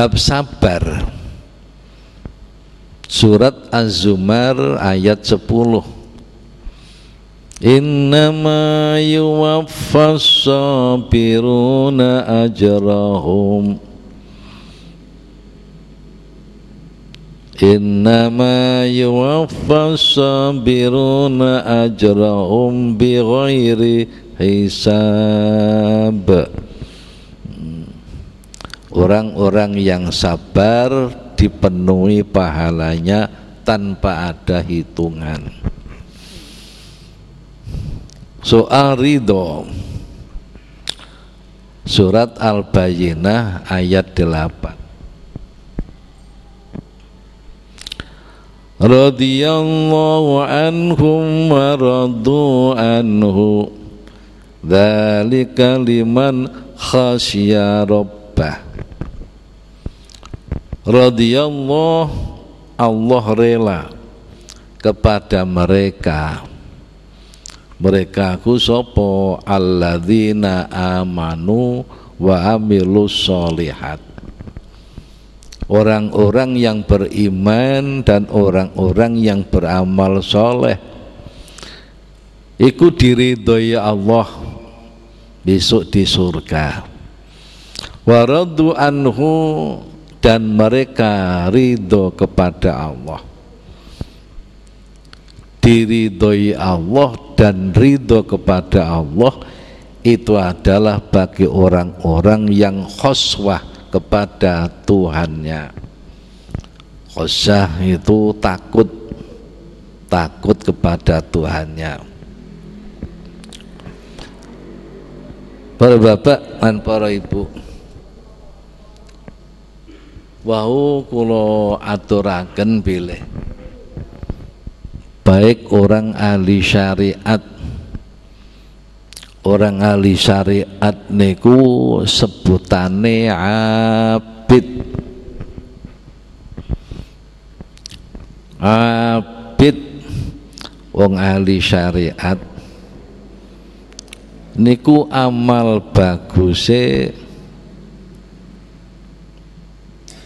ابس پر سورت مرچ پول مایوس ارن اور ٹیپنوئی پہلائیاں تنپاٹا ہی دور النا آیا ٹلاپا رو رو دالی کالیمن خاص رپا ر در لاتے کا مرے کا آمانو سولی ہاتھ اور ایمان اور مل سولا دہ سور کا رو آ ٹن مر کاری دن وک اور پور بہو کولو آتر آن لے پائیکر اور آپ آ مل پاک سے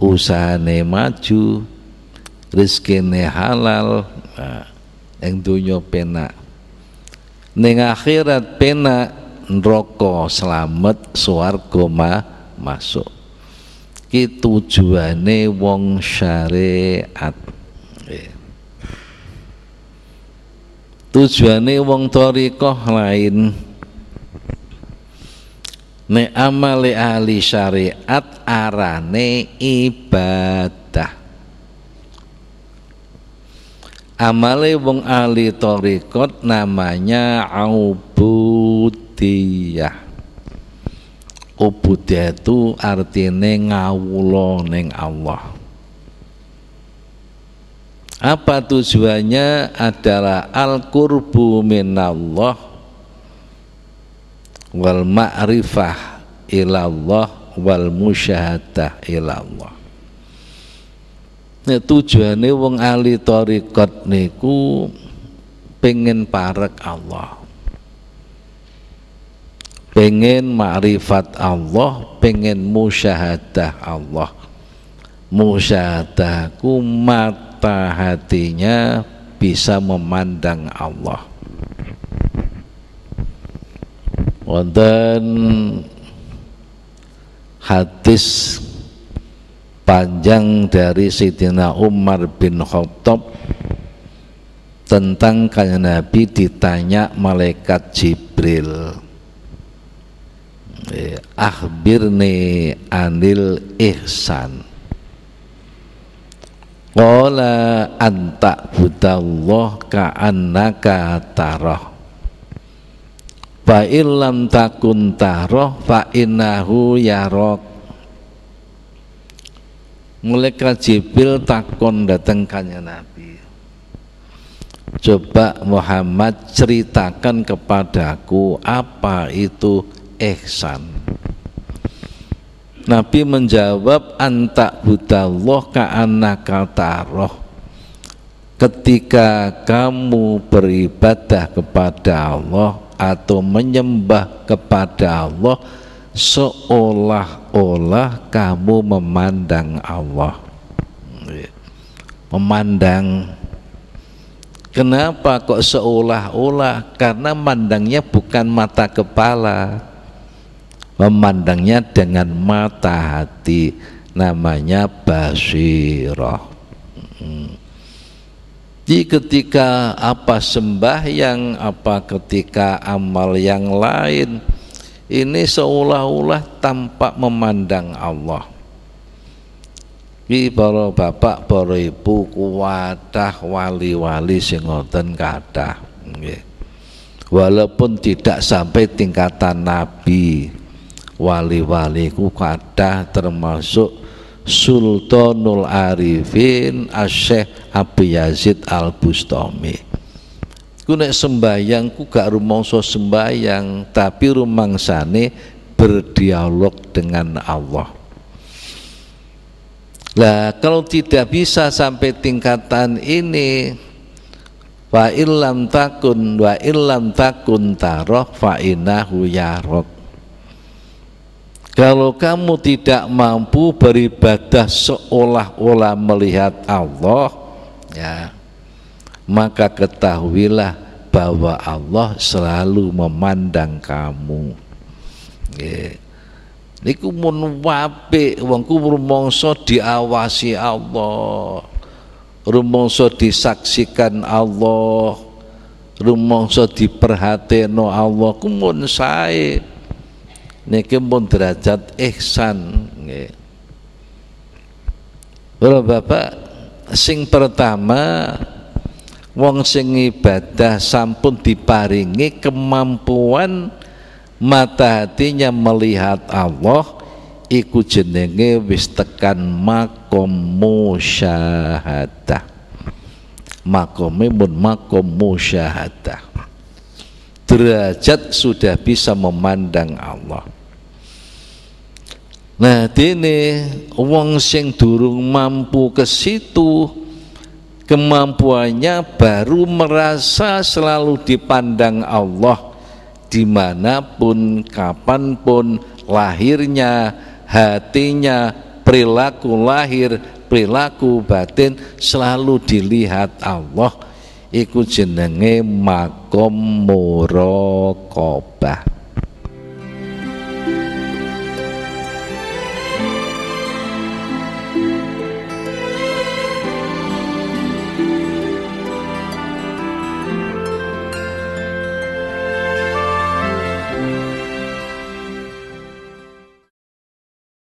سلامت وگ سو چوا نے نالآ تری نو رو م ول میلاو چوہنی وہی کٹنی کو موس موسا تین پیسا ماند آ ہتیس پانجاری ع امرب تنتن کان پیتی تلیک آر احسان کا ان کا تارہ fa illam takun taroh fa innahu yarok mulika jibril takun datang kanya nabi coba Muhammad ceritakan kepadaku apa itu ihsan Nabi menjawab anta budallah ka'annaka taroh ketika kamu beribadah kepada Allah تم من بات آؤ سولہ اولا کا مو مان دن آؤو ماندن کنا سم دن یہ پکان متا کپل ماند تینگن متا ہاتھی نمیا پو تی کرکا اپا سمب اپا کتکا ام یاؤلا اولا تمپ ماندن آ برو بور ولی والی سنگو دن گا ون تیتا سافی تینگا تا نبی ولی والی گوا ترماس سو تو نو اری بین اشے آپ آل پوسٹ مینے سمبا یعن کارو موسو سمبا یانگ تاپی رو منسا نتی لو تنگان تینخا تان لم تا کن تا رو یا رو کا متی پری مل آ ماں کام ماند من پے وہ ستی آواسی آن ساکان آؤ سرحا تین کم سائ سنگ پرتا میم پنتی پاری مل آسان کو موسم تر چٹ سوٹ پی سم ماندن آؤ نہ تور کسی تو رو مرا سا سلا لو تھی پان دن آؤم کا پان پن لاہر ہ تین پریلا کو لاہر پریلا کو باتین سلا لو تھی ہاتھ آؤ ایک چ ما کومور کپا